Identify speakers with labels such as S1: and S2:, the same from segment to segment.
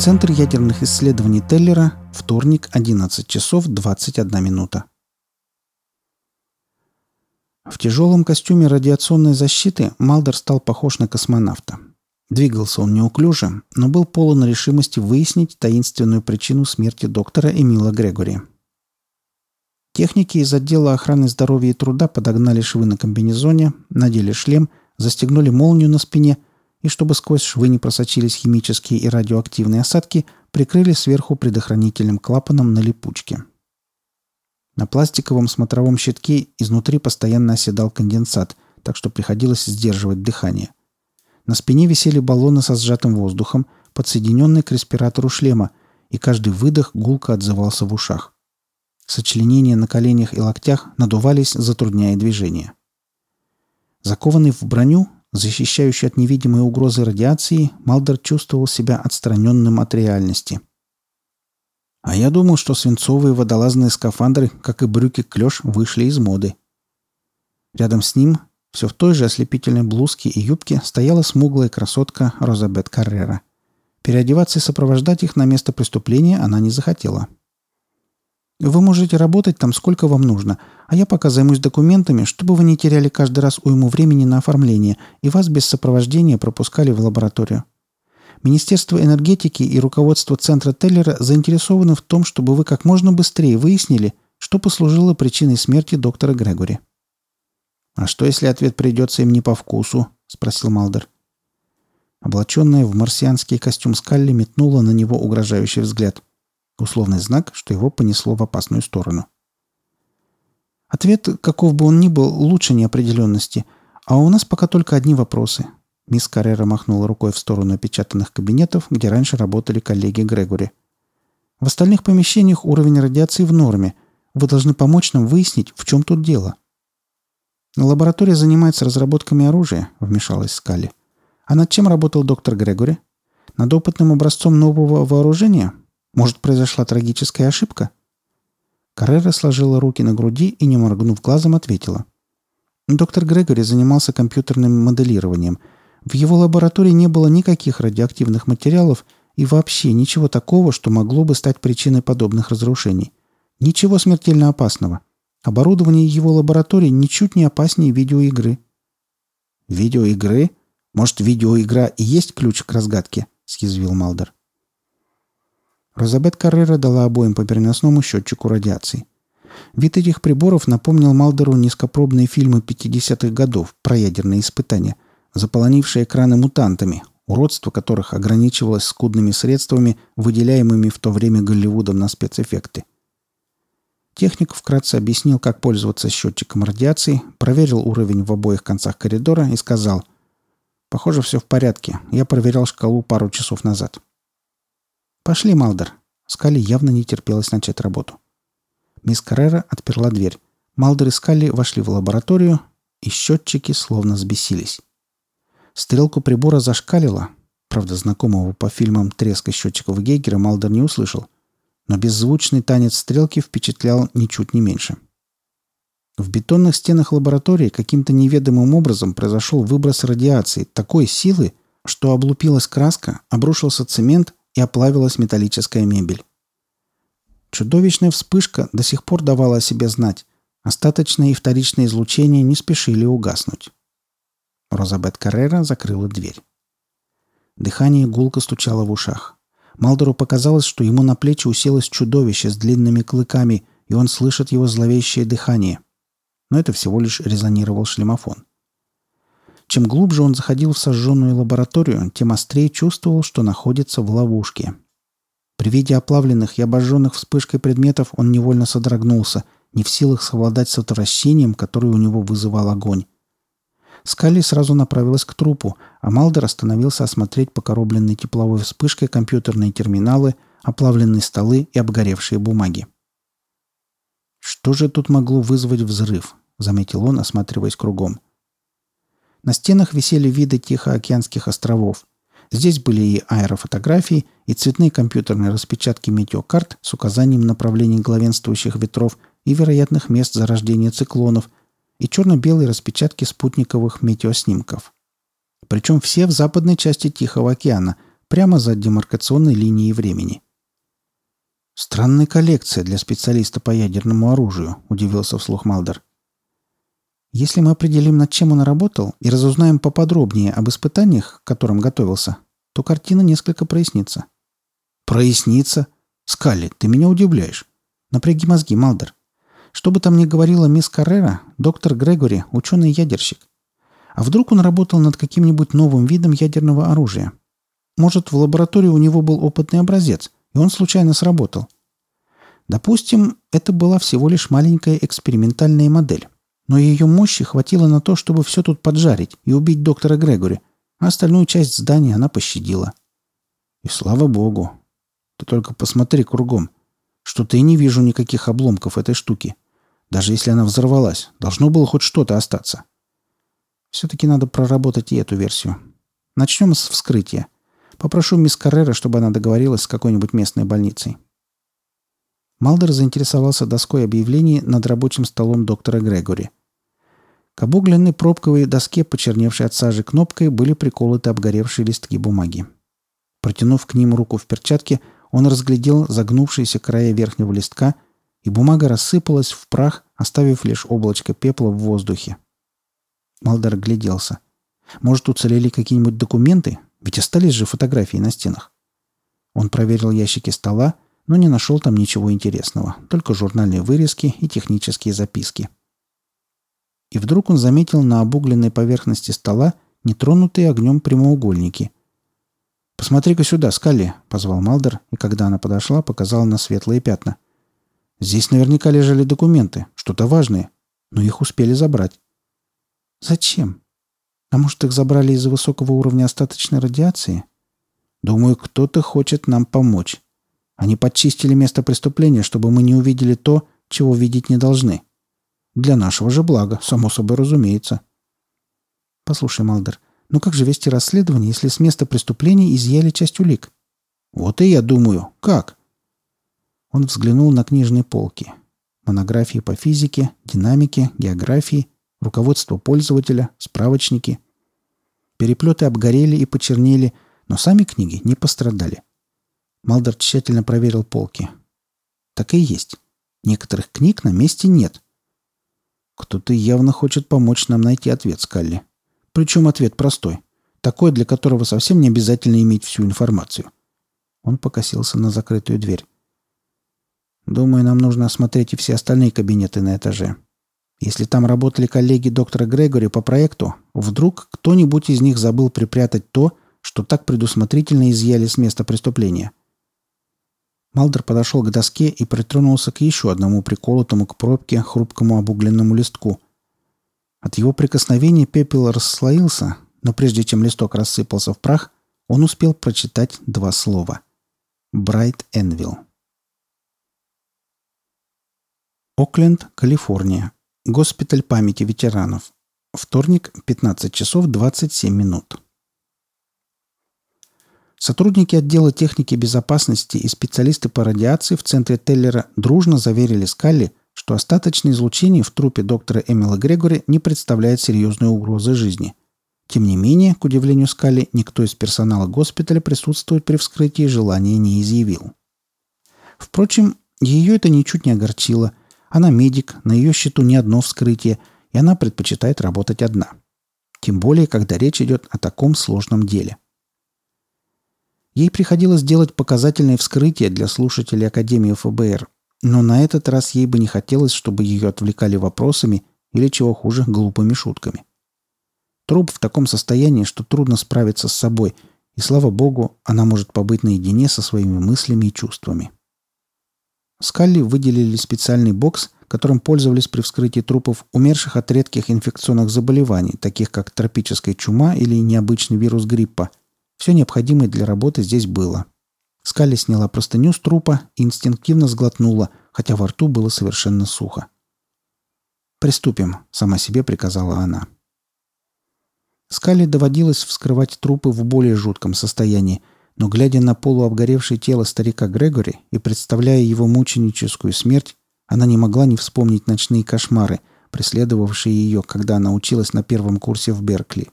S1: Центр ядерных исследований Теллера, вторник, 11 часов 21 минута. В тяжелом костюме радиационной защиты Малдер стал похож на космонавта. Двигался он неуклюже, но был полон решимости выяснить таинственную причину смерти доктора Эмила Грегори. Техники из отдела охраны здоровья и труда подогнали швы на комбинезоне, надели шлем, застегнули молнию на спине и, чтобы сквозь швы не просочились химические и радиоактивные осадки, прикрыли сверху предохранительным клапаном на липучке. На пластиковом смотровом щитке изнутри постоянно оседал конденсат, так что приходилось сдерживать дыхание. На спине висели баллоны со сжатым воздухом, подсоединенные к респиратору шлема, и каждый выдох гулко отзывался в ушах. Сочленения на коленях и локтях надувались, затрудняя движение. Закованный в броню, защищающую от невидимой угрозы радиации, Малдер чувствовал себя отстраненным от реальности. А я думал, что свинцовые водолазные скафандры, как и брюки клеш, вышли из моды. Рядом с ним, все в той же ослепительной блузке и юбке, стояла смуглая красотка Розабет Каррера. Переодеваться и сопровождать их на место преступления она не захотела. — вы можете работать там сколько вам нужно, а я пока займусь документами, чтобы вы не теряли каждый раз уйму времени на оформление и вас без сопровождения пропускали в лабораторию. Министерство энергетики и руководство Центра Теллера заинтересованы в том, чтобы вы как можно быстрее выяснили, что послужило причиной смерти доктора Грегори. «А что, если ответ придется им не по вкусу?» – спросил Малдер. Облаченная в марсианский костюм Скалли метнула на него угрожающий взгляд – Условный знак, что его понесло в опасную сторону. Ответ, каков бы он ни был, лучше неопределенности. А у нас пока только одни вопросы. Мисс Каррера махнула рукой в сторону опечатанных кабинетов, где раньше работали коллеги Грегори. В остальных помещениях уровень радиации в норме. Вы должны помочь нам выяснить, в чем тут дело. Лаборатория занимается разработками оружия, вмешалась Скалли. А над чем работал доктор Грегори? Над опытным образцом нового вооружения? Может, произошла трагическая ошибка?» Каррера сложила руки на груди и, не моргнув глазом, ответила. Доктор Грегори занимался компьютерным моделированием. В его лаборатории не было никаких радиоактивных материалов и вообще ничего такого, что могло бы стать причиной подобных разрушений. Ничего смертельно опасного. Оборудование его лаборатории ничуть не опаснее видеоигры. «Видеоигры? Может, видеоигра и есть ключ к разгадке?» – съязвил Малдер. Розабет Каррера дала обоим по переносному счетчику радиации. Вид этих приборов напомнил Малдеру низкопробные фильмы 50-х годов про ядерные испытания, заполонившие экраны мутантами, уродство которых ограничивалось скудными средствами, выделяемыми в то время Голливудом на спецэффекты. Техник вкратце объяснил, как пользоваться счетчиком радиации, проверил уровень в обоих концах коридора и сказал «Похоже, все в порядке. Я проверял шкалу пару часов назад». «Пошли, Малдер». Скали явно не терпелось начать работу. Мисс Каррера отперла дверь. Малдер и Скалли вошли в лабораторию, и счетчики словно взбесились. Стрелку прибора зашкалила. Правда, знакомого по фильмам треска счетчиков Гейгера Малдер не услышал. Но беззвучный танец стрелки впечатлял ничуть не меньше. В бетонных стенах лаборатории каким-то неведомым образом произошел выброс радиации такой силы, что облупилась краска, обрушился цемент и оплавилась металлическая мебель. Чудовищная вспышка до сих пор давала о себе знать. Остаточное и вторичное излучение не спешили угаснуть. Розабет Каррера закрыла дверь. Дыхание гулко стучало в ушах. Малдору показалось, что ему на плечи уселось чудовище с длинными клыками, и он слышит его зловещее дыхание. Но это всего лишь резонировал шлемофон. Чем глубже он заходил в сожженную лабораторию, тем острее чувствовал, что находится в ловушке. При виде оплавленных и обожженных вспышкой предметов он невольно содрогнулся, не в силах совладать с отвращением, которое у него вызывал огонь. Скалли сразу направилась к трупу, а Малдер остановился осмотреть покоробленные тепловой вспышкой компьютерные терминалы, оплавленные столы и обгоревшие бумаги. «Что же тут могло вызвать взрыв?» — заметил он, осматриваясь кругом. На стенах висели виды Тихоокеанских островов. Здесь были и аэрофотографии, и цветные компьютерные распечатки метеокарт с указанием направлений главенствующих ветров и вероятных мест зарождения циклонов, и черно-белые распечатки спутниковых метеоснимков. Причем все в западной части Тихого океана, прямо за демаркационной линией времени. «Странная коллекция для специалиста по ядерному оружию», — удивился вслух Малдер. «Если мы определим, над чем он работал, и разузнаем поподробнее об испытаниях, к которым готовился, то картина несколько прояснится». «Прояснится? Скалли, ты меня удивляешь. Напряги мозги, Малдер. Что бы там ни говорила мисс Каррера, доктор Грегори – ученый-ядерщик. А вдруг он работал над каким-нибудь новым видом ядерного оружия? Может, в лаборатории у него был опытный образец, и он случайно сработал? Допустим, это была всего лишь маленькая экспериментальная модель. Но ее мощи хватило на то, чтобы все тут поджарить и убить доктора Грегори, а остальную часть здания она пощадила. И слава богу. Ты только посмотри кругом. Что-то я не вижу никаких обломков этой штуки. Даже если она взорвалась, должно было хоть что-то остаться. Все-таки надо проработать и эту версию. Начнем с вскрытия. Попрошу мисс Каррера, чтобы она договорилась с какой-нибудь местной больницей. Малдер заинтересовался доской объявлений над рабочим столом доктора Грегори. К обугленной пробковой доске, почерневшей от сажи кнопкой, были приколоты обгоревшие листки бумаги. Протянув к ним руку в перчатке, он разглядел загнувшиеся края верхнего листка, и бумага рассыпалась в прах, оставив лишь облачко пепла в воздухе. Малдер гляделся. Может, уцелели какие-нибудь документы? Ведь остались же фотографии на стенах. Он проверил ящики стола, но не нашел там ничего интересного, только журнальные вырезки и технические записки. И вдруг он заметил на обугленной поверхности стола нетронутые огнем прямоугольники – «Посмотри-ка сюда, Скалли!» — позвал Малдер, и когда она подошла, показал на светлые пятна. «Здесь наверняка лежали документы, что-то важное, но их успели забрать». «Зачем? А может, их забрали из-за высокого уровня остаточной радиации?» «Думаю, кто-то хочет нам помочь. Они подчистили место преступления, чтобы мы не увидели то, чего видеть не должны. Для нашего же блага, само собой разумеется». «Послушай, Малдер, — но как же вести расследование, если с места преступления изъяли часть улик? Вот и я думаю. Как? Он взглянул на книжные полки. Монографии по физике, динамике, географии, руководство пользователя, справочники. Переплеты обгорели и почернели, но сами книги не пострадали. Малдер тщательно проверил полки. Так и есть. Некоторых книг на месте нет. Кто-то явно хочет помочь нам найти ответ, Скалли. Причем ответ простой. Такой, для которого совсем не обязательно иметь всю информацию. Он покосился на закрытую дверь. «Думаю, нам нужно осмотреть и все остальные кабинеты на этаже. Если там работали коллеги доктора Грегори по проекту, вдруг кто-нибудь из них забыл припрятать то, что так предусмотрительно изъяли с места преступления». Малдер подошел к доске и притронулся к еще одному приколотому к пробке хрупкому обугленному листку – от его прикосновения пепел расслоился, но прежде чем листок рассыпался в прах, он успел прочитать два слова. Брайт Энвилл. Окленд, Калифорния. Госпиталь памяти ветеранов. Вторник, 15 часов 27 минут. Сотрудники отдела техники безопасности и специалисты по радиации в центре Теллера дружно заверили Скалли, что остаточное излучение в трупе доктора Эмила Грегори не представляет серьезной угрозы жизни. Тем не менее, к удивлению Скали, никто из персонала госпиталя присутствовать при вскрытии желания не изъявил. Впрочем, ее это ничуть не огорчило. Она медик, на ее счету не одно вскрытие, и она предпочитает работать одна. Тем более, когда речь идет о таком сложном деле. Ей приходилось делать показательные вскрытия для слушателей Академии ФБР, но на этот раз ей бы не хотелось, чтобы ее отвлекали вопросами или, чего хуже, глупыми шутками. Труп в таком состоянии, что трудно справиться с собой, и, слава богу, она может побыть наедине со своими мыслями и чувствами. Скалли выделили специальный бокс, которым пользовались при вскрытии трупов, умерших от редких инфекционных заболеваний, таких как тропическая чума или необычный вирус гриппа. Все необходимое для работы здесь было – Скалли сняла простыню с трупа и инстинктивно сглотнула, хотя во рту было совершенно сухо. «Приступим», — сама себе приказала она. Скалли доводилось вскрывать трупы в более жутком состоянии, но, глядя на полуобгоревшее тело старика Грегори и представляя его мученическую смерть, она не могла не вспомнить ночные кошмары, преследовавшие ее, когда она училась на первом курсе в Беркли.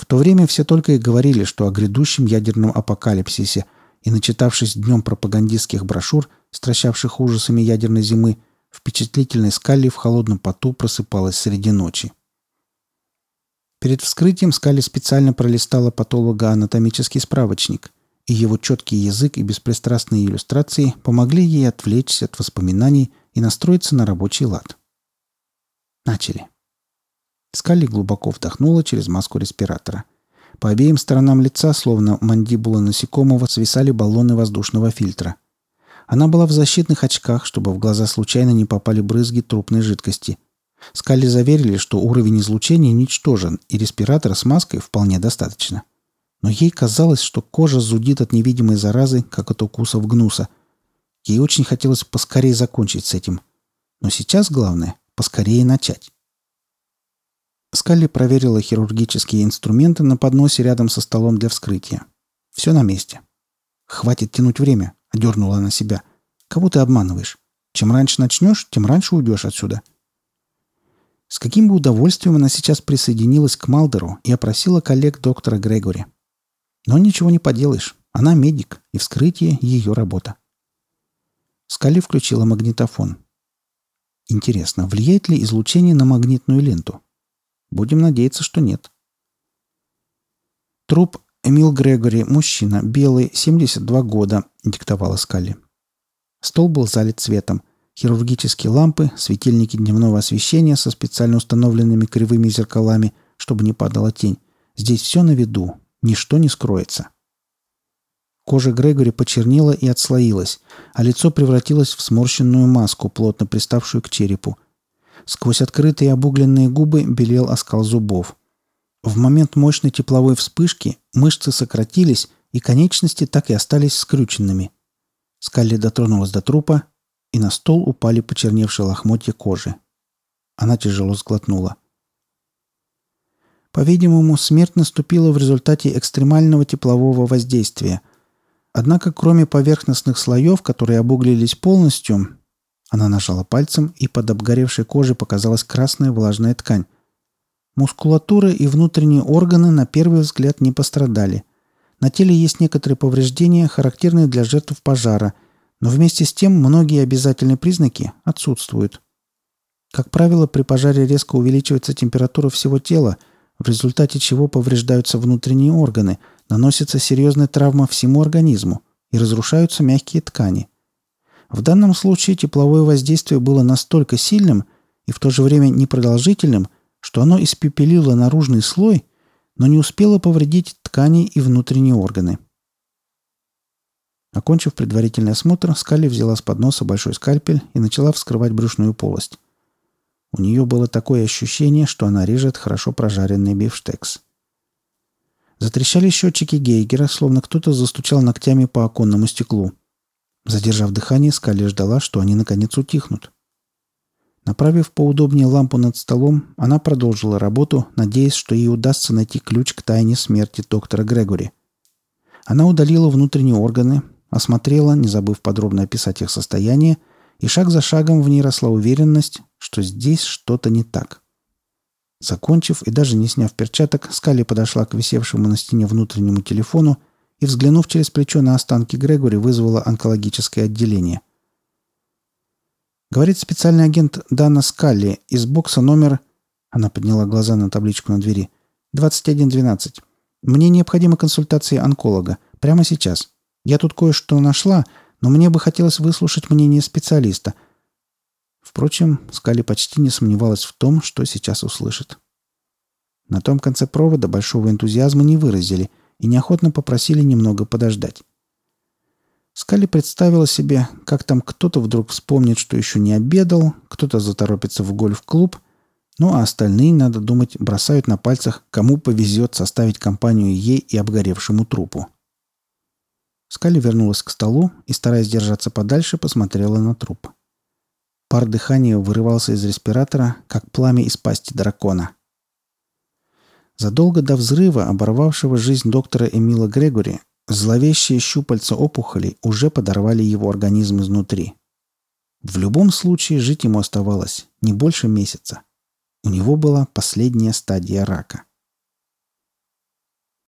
S1: В то время все только и говорили, что о грядущем ядерном апокалипсисе, и, начитавшись днем пропагандистских брошюр, стращавших ужасами ядерной зимы, впечатлительной Скалли в холодном поту просыпалась среди ночи. Перед вскрытием Скалли специально пролистала патолого-анатомический справочник, и его четкий язык и беспристрастные иллюстрации помогли ей отвлечься от воспоминаний и настроиться на рабочий лад. Начали. Скалли глубоко вдохнула через маску респиратора. По обеим сторонам лица, словно мандибулы насекомого, свисали баллоны воздушного фильтра. Она была в защитных очках, чтобы в глаза случайно не попали брызги трупной жидкости. Скалли заверили, что уровень излучения ничтожен, и респиратора с маской вполне достаточно. Но ей казалось, что кожа зудит от невидимой заразы, как от укусов гнуса. Ей очень хотелось поскорее закончить с этим. Но сейчас главное — поскорее начать. Скалли проверила хирургические инструменты на подносе рядом со столом для вскрытия. Все на месте. «Хватит тянуть время», — одернула она себя. «Кого ты обманываешь? Чем раньше начнешь, тем раньше уйдешь отсюда». С каким бы удовольствием она сейчас присоединилась к Малдеру и опросила коллег доктора Грегори. Но ничего не поделаешь. Она медик, и вскрытие — ее работа. Скали включила магнитофон. Интересно, влияет ли излучение на магнитную ленту? Будем надеяться, что нет. Труп Эмил Грегори, мужчина, белый, 72 года, диктовала Скалли. Стол был залит светом. Хирургические лампы, светильники дневного освещения со специально установленными кривыми зеркалами, чтобы не падала тень. Здесь все на виду. Ничто не скроется. Кожа Грегори почернела и отслоилась, а лицо превратилось в сморщенную маску, плотно приставшую к черепу – Сквозь открытые обугленные губы белел оскал зубов. В момент мощной тепловой вспышки мышцы сократились, и конечности так и остались скрюченными. Скалли дотронулась до трупа, и на стол упали почерневшие лохмотья кожи. Она тяжело сглотнула. По-видимому, смерть наступила в результате экстремального теплового воздействия. Однако, кроме поверхностных слоев, которые обуглились полностью, она нажала пальцем, и под обгоревшей кожей показалась красная влажная ткань. Мускулатура и внутренние органы на первый взгляд не пострадали. На теле есть некоторые повреждения, характерные для жертв пожара, но вместе с тем многие обязательные признаки отсутствуют. Как правило, при пожаре резко увеличивается температура всего тела, в результате чего повреждаются внутренние органы, наносится серьезная травма всему организму и разрушаются мягкие ткани. В данном случае тепловое воздействие было настолько сильным и в то же время непродолжительным, что оно испепелило наружный слой, но не успело повредить ткани и внутренние органы. Окончив предварительный осмотр, Скалли взяла с подноса большой скальпель и начала вскрывать брюшную полость. У нее было такое ощущение, что она режет хорошо прожаренный бифштекс. Затрещали счетчики Гейгера, словно кто-то застучал ногтями по оконному стеклу. Задержав дыхание, Скалли ждала, что они наконец утихнут. Направив поудобнее лампу над столом, она продолжила работу, надеясь, что ей удастся найти ключ к тайне смерти доктора Грегори. Она удалила внутренние органы, осмотрела, не забыв подробно описать их состояние, и шаг за шагом в ней росла уверенность, что здесь что-то не так. Закончив и даже не сняв перчаток, Скалли подошла к висевшему на стене внутреннему телефону и, взглянув через плечо на останки Грегори, вызвала онкологическое отделение. Говорит специальный агент Дана Скалли из бокса номер... Она подняла глаза на табличку на двери. 2112. Мне необходима консультация онколога. Прямо сейчас. Я тут кое-что нашла, но мне бы хотелось выслушать мнение специалиста. Впрочем, Скали почти не сомневалась в том, что сейчас услышит. На том конце провода большого энтузиазма не выразили, и неохотно попросили немного подождать. Скали представила себе, как там кто-то вдруг вспомнит, что еще не обедал, кто-то заторопится в гольф-клуб, ну а остальные, надо думать, бросают на пальцах, кому повезет составить компанию ей и обгоревшему трупу. Скали вернулась к столу и, стараясь держаться подальше, посмотрела на труп. Пар дыхания вырывался из респиратора, как пламя из пасти дракона – Задолго до взрыва, оборвавшего жизнь доктора Эмила Грегори, зловещие щупальца опухолей уже подорвали его организм изнутри. В любом случае жить ему оставалось не больше месяца. У него была последняя стадия рака.